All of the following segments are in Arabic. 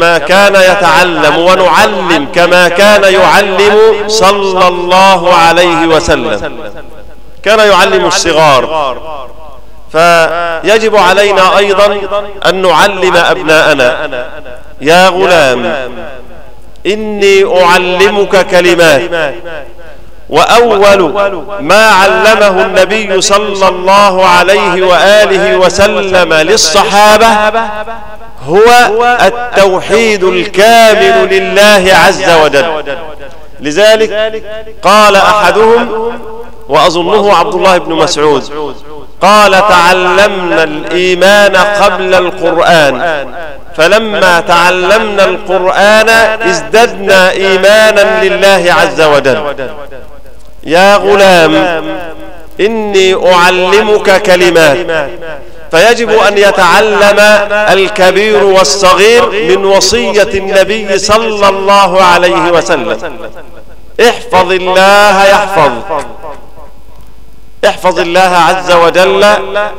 كما كان يتعلم ونعلم كما كان يعلم صلى الله عليه وسلم. كان يعلم الصغار. فيجب علينا أيضا أن نعلم أبناءنا. يا غلام إني أعلمك كلمات. وأول ما علمه النبي صلى الله عليه وآله وسلم للصحابة هو التوحيد الكامل لله عز وجل. لذلك قال أحدهم وأظنه عبد الله بن مسعود قال تعلمنا الإيمان قبل القرآن فلما تعلمنا القرآن ازددنا إيمانا لله عز وجل. يا غلام إني أعلمك كلمات فيجب أن يتعلم الكبير والصغير من وصية النبي صلى الله عليه وسلم. احفظ الله يحفظ احفظ الله عز وجل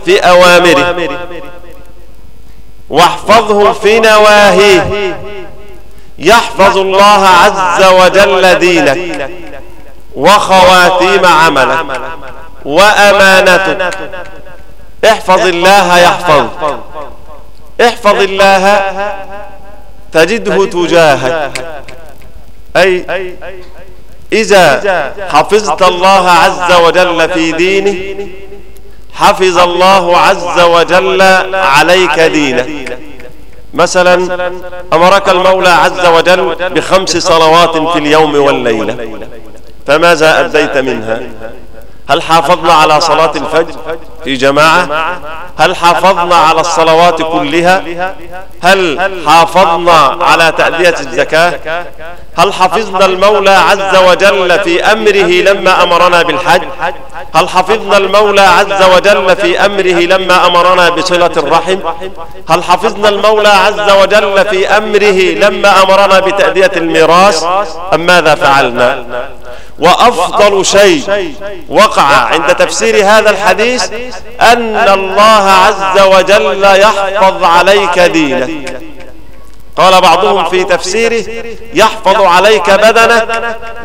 في أوامره واحفظه في نواهيه يحفظ الله عز وجل دينك. وخواتيم عملك وأمانتك احفظ الله يحفظ احفظ الله تجده تجاهك. أي إذا حفظت الله عز وجل في دينه حفظ الله عز وجل عليك دينك مثلا أمرك المولى عز وجل بخمس صلوات في اليوم والليلة. فماذا أديت منها. هل حافظنا على صلاة الفجر في جماعة؟ هل حافظنا على الصلوات كلها؟ هل حافظنا على تأدية الزكاة؟ هل حفظنا المولى عز وجل في أمره لما أمرنا بالحج؟ هل حفظنا المولى عز وجل في أمره لما أمرنا بصلة الرحم؟ هل حفظنا المولى عز وجل في أمره لما أمرنا بتأدية الميراث؟ أم ماذا فعلنا؟ وأفضل شيء وقع عند تفسير هذا الحديث أن الله عز وجل يحفظ عليك دينك. قال بعضهم في تفسيره يحفظ عليك بدنك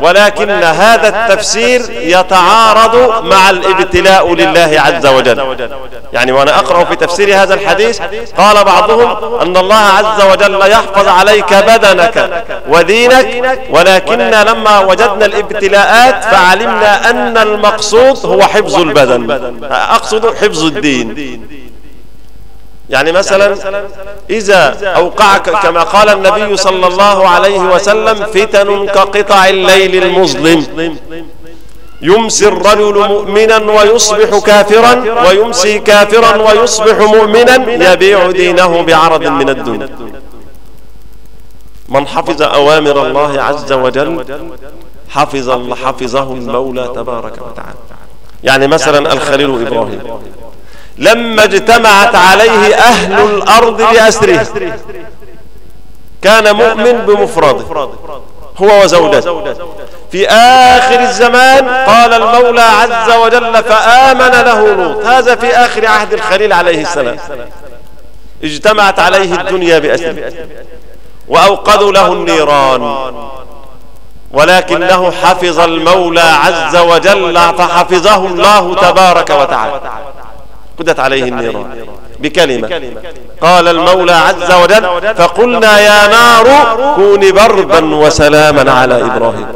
ولكن هذا التفسير يتعارض مع الابتلاء لله عز وجل. يعني وأنا أقرأ في تفسير هذا الحديث قال بعضهم أن الله عز وجل يحفظ عليك بدنك. ودينك ولكن لما وجدنا الابتلاءات فعلمنا أن المقصود هو حفظ البدن. أقصد حفظ الدين. يعني مثلا إذا أوقعك كما قال النبي صلى الله عليه وسلم فتن كقطع الليل المظلم. يمسي الرجل مؤمنا ويصبح كافرا ويمسي كافرا ويصبح مؤمنا يبيع دينه بعرض من الدنيا. من حفظ أوامر الله عز وجل حفظ حفظه المولى تبارك وتعالى. يعني مثلا الخليل إبراهيم. لما اجتمعت عليه أهل الأرض بأسره كان مؤمن بمفرده. هو وزوجته. في آخر الزمان قال المولى عز وجل فآمن له لوط. هذا في آخر عهد الخليل عليه السلام. اجتمعت عليه الدنيا بأسره. وأوقدوا له النيران. ولكنه حفظ المولى عز وجل فحفظه الله تبارك وتعالى. قدت عليه النيران بكلمة. قال المولى عز وجل فقلنا يا نار كوني بردا وسلاما على إبراهيم.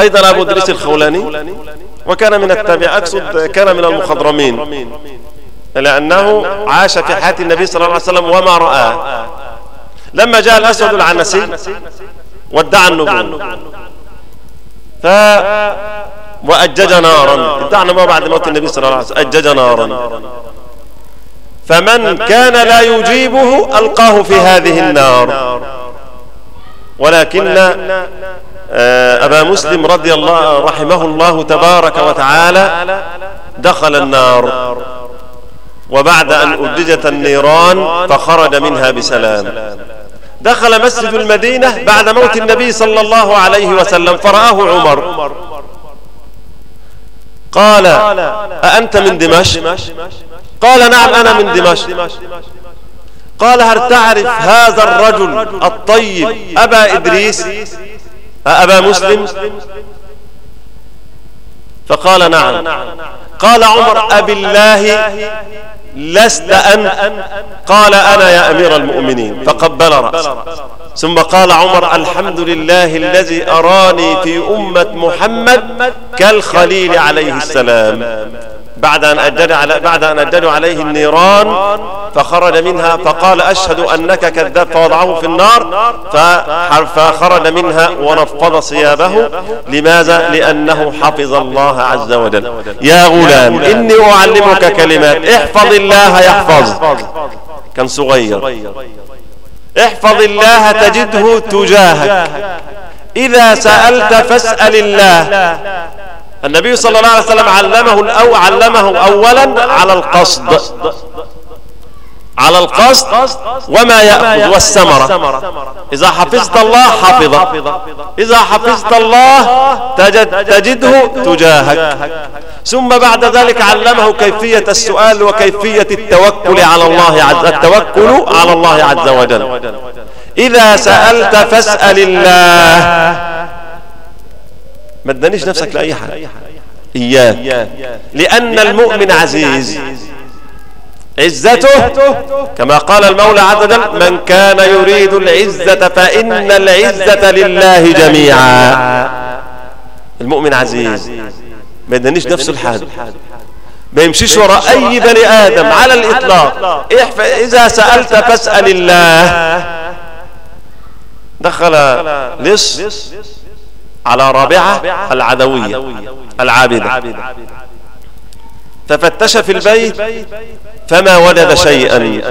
أيضا أبو دريس الخولاني وكان من التابع أقصد كان من المخضرمين. لأنه عاش في حياة النبي صلى الله عليه وسلم وما رآه. لما جاء الأسود العنسي وادعى النبوة. ف وأجج نارا. ادعنا ما بعد موت النبي صلى الله عليه وسلم. أجج نارا. فمن كان لا يجيبه ألقاه في هذه النار. ولكن أبا مسلم رضي الله رحمه الله تبارك وتعالى دخل النار. وبعد أن أججت النيران فخرج منها بسلام. دخل مسجد المدينة بعد موت النبي صلى الله عليه وسلم فرآه عمر. قال أأنت من دمشق؟ قال نعم أنا من دمشق. قال هل تعرف هذا الرجل الطيب أبا إدريس؟ أبا مسلم. فقال نعم. قال عمر أبي الله لست أنت. قال أنا يا أمير المؤمنين. فقبل رأسه ثم قال عمر الحمد لله الذي أراني في أمة محمد كالخليل عليه السلام. بعد أن أجدوا على بعد أن أجدوا عليه النيران فخرج منها فقال أشهد أنك كذاب فوضعه في النار فخرج منها ونفض ثيابه لماذا؟ لأنه حفظ الله عز وجل. يا غلام إني أعلمك كلمات. احفظ الله يحفظ. كان صغير. احفظ الله تجده تجاهك. إذا سألت فاسأل الله. النبي صلى الله عليه وسلم علمه أو علمه أولا على القصد. على القصد وما يأخذ والثمرة. إذا حفظت الله حفظك. إذا حفظت الله تجد تجده تجاهك. ثم بعد ذلك علمه كيفية السؤال وكيفية التوكل على الله عز التوكل على الله عز وجل. إذا سألت فاسأل الله. ما تدنيش نفسك لأي حاجة إياك. لأن المؤمن عزيز. عزته. كما قال المولى عز وجل من كان يريد العزة فإن العزة لله جميعا. المؤمن عزيز. ما يدنيش نفسه الحاجة ما يمشيش وراء أي بني آدم على الإطلاق. إذا سألت فاسأل الله. دخل لص. على رابعة العدوية العابدة. تفتش في البيت فما وجد شيئا.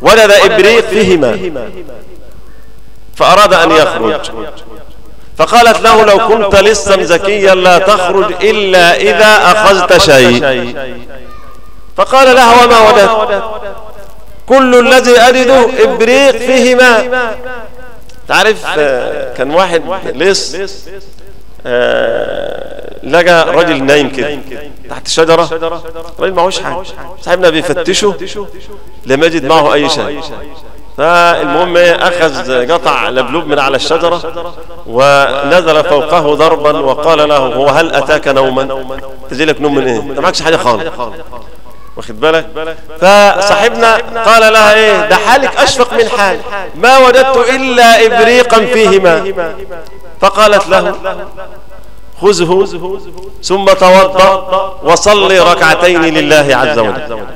وجد إبريق فيهما. فأراد أن يخرج. فقالت له لو كنت لسا زكيا لا تخرج إلا إذا أخذت شيء. فقال لها وما وجدت كل الذي أجده إبريق فيهما. تعرف آه، كان واحد لص آه، لقى راجل نايم كده تحت الشجرة راجل معهوش حاجة. صاحبنا بيفتشه لم يجد معه أي شيء. فالمهم أخذ قطع لبلوب من على الشجرة ونزل فوقه ضربا وقال له هو هل أتاك نوما؟ تجي لك نوم من إيه أنت معكش حاجة خالص. واخد بالك؟ فصاحبنا قال لها إيه؟ ده حالك أشفق من حال ما وجدت إلا ابريقا فيهما. فقالت له خذه ثم توضأ وصلي ركعتين لله عز وجل.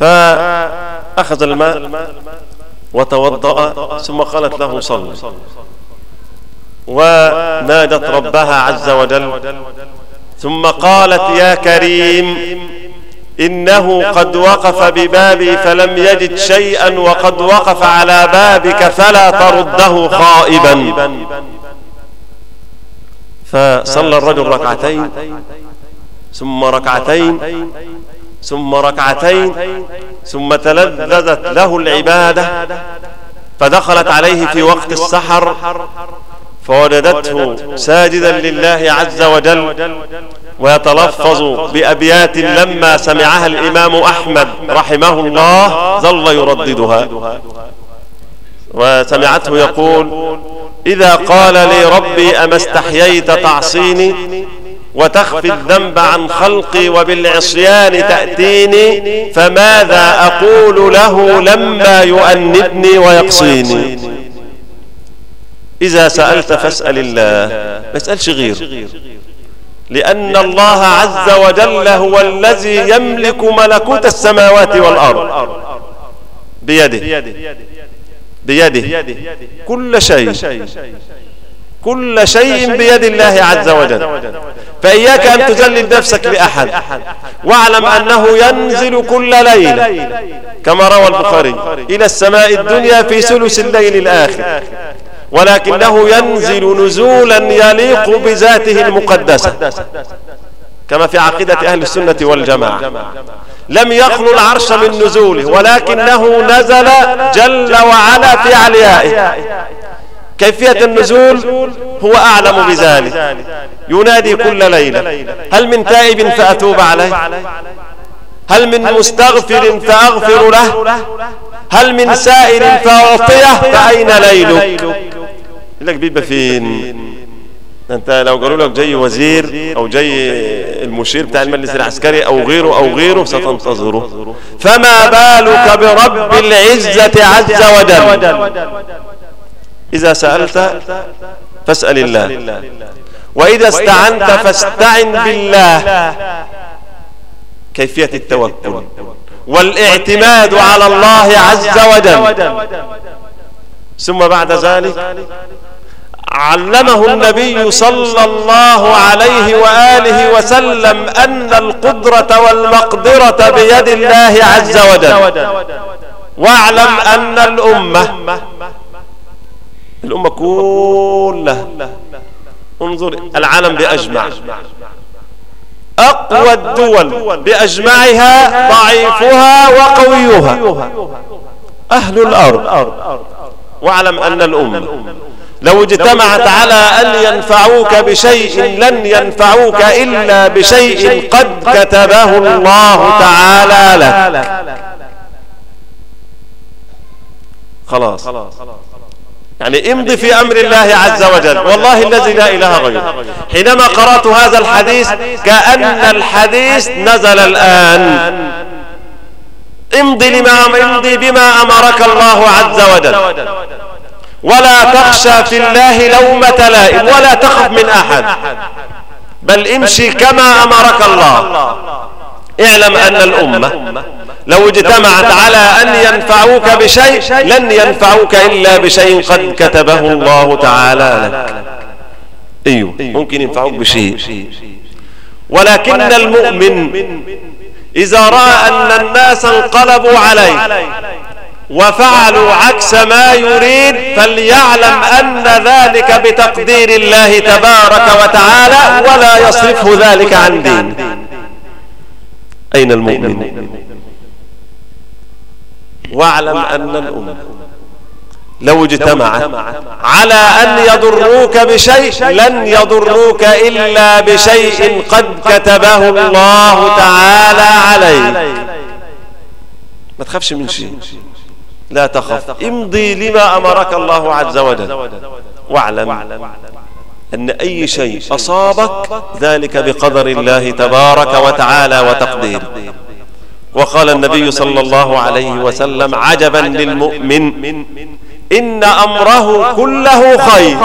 فأخذ الماء وتوضأ ثم قالت له صل ونادت ربها عز وجل. ثم قالت يا كريم إنه قد وقف ببابي فلم يجد شيئا وقد وقف على بابك فلا ترده خائبا. فصلى الرجل ركعتين ثم ركعتين ثم ركعتين ثم تلذذت له العبادة فدخلت عليه في وقت السحر فوجدته ساجدا لله عز وجل ويتلفظ بأبيات لما سمعها الإمام أحمد رحمه الله ظل يرددها. وسمعته يقول إذا قال لي ربي أما استحييت تعصيني وتخفي الذنب عن خلقي وبالعصيان تأتيني فماذا أقول له لما يؤنبني ويقصيني؟ إذا سألت فاسأل الله. ما اسألش غير لأن الله عز وجل هو الذي يملك ملكوت السماوات والأرض. بيده. بيده. كل شيء. كل شيء بيد الله عز وجل. فإياك أن تذلل نفسك لأحد. واعلم أنه ينزل كل ليلة. كما روى البخاري. إلى السماء الدنيا في ثلث الليل الآخر. ولكنه ينزل نزولا يليق بذاته المقدسة كما في عقيدة أهل السنة والجماعة. لم يخلو العرش من نزوله ولكنه نزل جل وعلا في عليائه. كيفية النزول؟ هو أعلم بذلك. ينادي كل ليلة هل من تائب فأتوب عليه؟ هل من مستغفر فأغفر له؟ هل من سائل فأعطيه؟ فأين ليلك؟ لك بيبقى فين أنت لو قالوا لك جاي وزير أو جاي المشير بتاع المجلس العسكري أو غيره أو غيره ستنتظره فما بالك برب العزة عز وجل؟ إذا سألت فاسأل الله. وإذا استعنت فاستعن بالله. كيفية التوكل والاعتماد على الله عز وجل. ثم بعد ذلك علمه النبي صلى الله عليه وآله وسلم أن القدرة والمقدرة بيد الله عز وجل. واعلم أن الأمة الأمة كلها. انظر العالم بأجمع. أقوى الدول بأجمعها ضعيفها وقويها. أهل الأرض. واعلم أن الأمة لو اجتمعت على أن ينفعوك بشيء لن ينفعوك إلا بشيء قد كتبه الله تعالى لك. خلاص. يعني امضي في أمر الله عز وجل. والله الذي لا إله غيره. حينما قرأت هذا الحديث كأن الحديث نزل الآن. امضي, لما امضي بما أمرك الله عز وجل. ولا تخشى في الله لومة لائم ولا تخف من أحد. بل امشي كما أمرك الله. اعلم أن الأمة لو اجتمعت على أن ينفعوك بشيء لن ينفعوك إلا بشيء قد كتبه الله تعالى. لك أيوه ممكن ينفعوك بشيء. ولكن المؤمن إذا رأى أن الناس انقلبوا عليه وفعلوا عكس ما يريد فليعلم أن ذلك بتقدير الله تبارك وتعالى ولا يصرفه ذلك عن دين. أين المؤمن؟ واعلم أن الأمة لو اجتمعت على أن يضروك بشيء لن يضروك إلا بشيء قد كتبه الله تعالى عليك. ما تخافش من شيء. لا تخف. امضي لما أمرك الله عز وجل. واعلم أن أي شيء أصابك ذلك بقدر الله تبارك وتعالى وتقدير. وقال النبي صلى الله عليه وسلم عجبا للمؤمن إن أمره كله خير.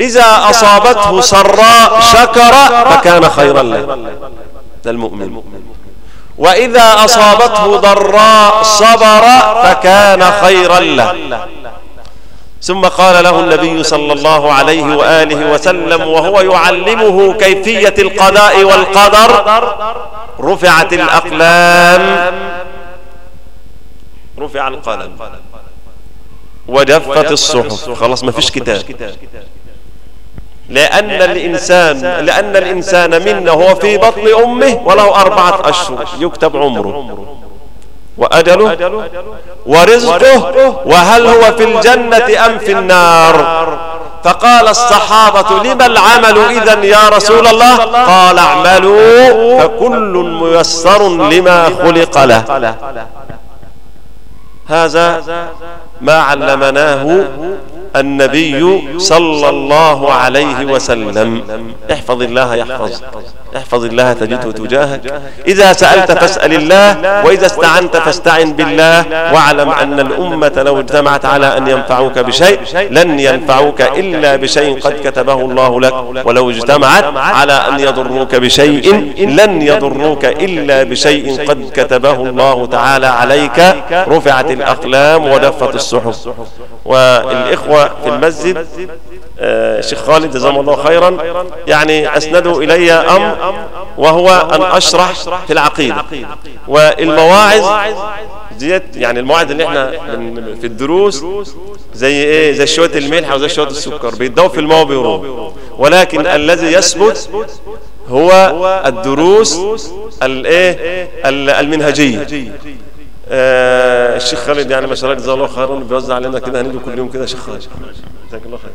إذا أصابته سراء شكر فكان خيرا له. المؤمن. وإذا أصابته ضراء صبر فكان خيرا له. ثم قال له النبي صلى الله عليه وآله وسلم وهو يعلمه كيفية القضاء والقدر. رفعت الأقلام. رفع القلم. وجفت الصحف. خلاص ما فيش كتاب. لأن الإنسان لأن الإنسان منا هو في بطن أمه وله أربعة أشهر. يكتب عمره. وأجله؟ ورزقه؟ وهل هو في الجنة أم في النار؟ فقال الصحابة لما العمل إذا يا رسول الله؟ قال اعملوا. فكل ميسر لما خلق له. هذا ما علمناه النبي صلى الله عليه وسلم. احفظ الله يحفظ احفظ الله تجده تجاهك. إذا سألت فاسأل الله وإذا استعنت فاستعن بالله. واعلم أن الأمة لو اجتمعت على أن ينفعوك بشيء لن ينفعوك إلا بشيء قد كتبه الله لك. ولو اجتمعت على أن يضروك بشيء لن يضروك إلا بشيء قد كتبه الله تعالى عليك. رفعت الأقلام ودفت الصحف والإخوة في المسجد آه، الشيخ خالد جزاهم الله خيرا يعني أسندوا إلي أمر وهو أن أشرح في العقيدة. والمواعظ ديت يعني المواعظ اللي إحنا في الدروس زي إيه؟ زي شوية الملح وزي شوية السكر بيدوا في الماء وبيروح. ولكن الذي يثبت هو الدروس الايه المنهجية. آه الشيخ خالد يعني ما شاء الله جزاه الله خيرا بيوزع علينا كده هنيجي كل يوم كده شيخ خالد. جزاك الله خير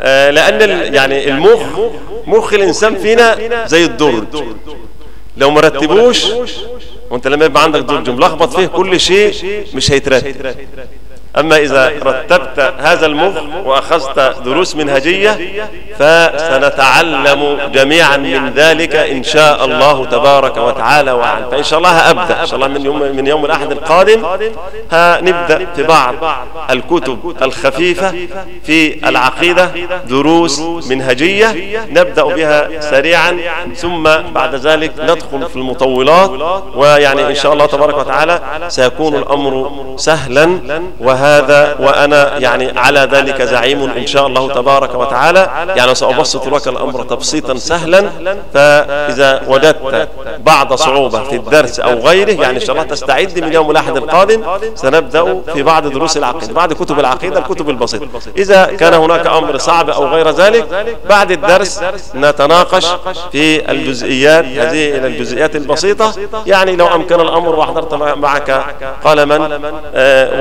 آه، لأن يعني المخ مخ الإنسان فينا زي الدرج. لو ما رتبوش وأنت لما يبقى عندك درج ملخبط فيه كل شيء مش هيترتب. أما إذا رتبت هذا المخ وأخذت دروس منهجية فسنتعلم جميعا من ذلك إن شاء الله تبارك وتعالى وعلا فإن شاء الله هأبدأ. إن شاء الله من يوم, من يوم الأحد القادم هنبدأ في بعض الكتب الخفيفة في العقيدة دروس منهجية نبدأ بها سريعا ثم بعد ذلك ندخل في المطولات. ويعني إن شاء الله تبارك وتعالى سيكون الأمر سهلا وهذا وأنا يعني على ذلك زعيم إن شاء الله تبارك وتعالى. يعني سأبسط لك الأمر تبسيطا سهلا. فإذا وجدت بعض صعوبة في الدرس أو غيره يعني إن شاء الله تستعد من يوم الأحد القادم. سنبدأ في بعض دروس العقيدة بعد كتب العقيدة الكتب البسيطة. إذا كان هناك أمر صعب أو غير ذلك بعد الدرس نتناقش في الجزئيات هذه إلى الجزئيات البسيطة. يعني لو أمكن الأمر وحضرت معك قلما آه،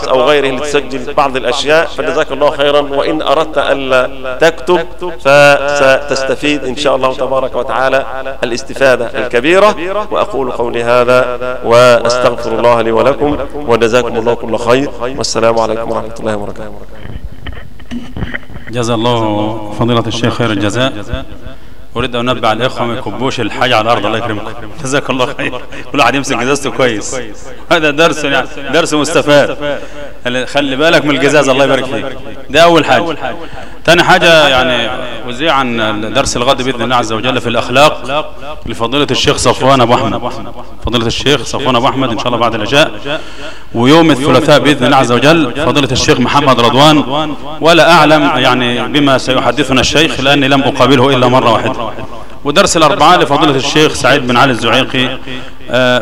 وكراس أو غيره لتسجل بعض الأشياء فجزاك الله خيرا. وإن أردت ألا تكتب فستستفيد إن شاء الله تبارك وتعالى الاستفادة الكبيرة. وأقول قولي هذا وأستغفر الله لي ولكم وجزاكم الله كل خير. والسلام عليكم ورحمة الله وبركاته. جزا الله فضيلة الشيخ خير الجزاء. أريد أن أنبه على الإخوة ما يكبوش الحاجة على الأرض الله يكرمكم جزاك الله خير. كل واحد يمسك جزازته كويس. هذا درس يعني درس مستفاد. خلي بالك من الجزاز الله يبارك فيك. ده أول حاجة. ثاني حاجة يعني وزيع عن درس الغد بإذن الله عز وجل في الأخلاق لفضيلة الشيخ صفوان أبو أحمد. فضيلة الشيخ صفوان أبو أحمد إن شاء الله بعد العشاء. ويوم الثلاثاء بإذن الله عز وجل فضيلة الشيخ محمد رضوان ولا أعلم يعني بما سيحدثنا الشيخ لأني لم أقابله إلا مرة واحدة. ودرس الأربعاء لفضيلة الشيخ سعيد بن علي الزعيقي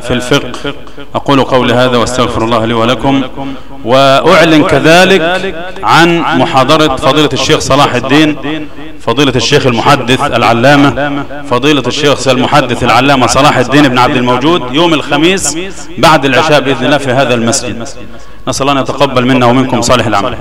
في الفقه. أقول قولي هذا وأستغفر الله لي ولكم. وأعلن كذلك عن محاضرة فضيلة الشيخ صلاح الدين فضيلة الشيخ المحدث العلامة فضيلة الشيخ المحدث العلامة صلاح الدين بن عبد الموجود يوم الخميس بعد العشاء بإذن الله في هذا المسجد. نسأل الله أن يتقبل منا ومنكم صالح العمل.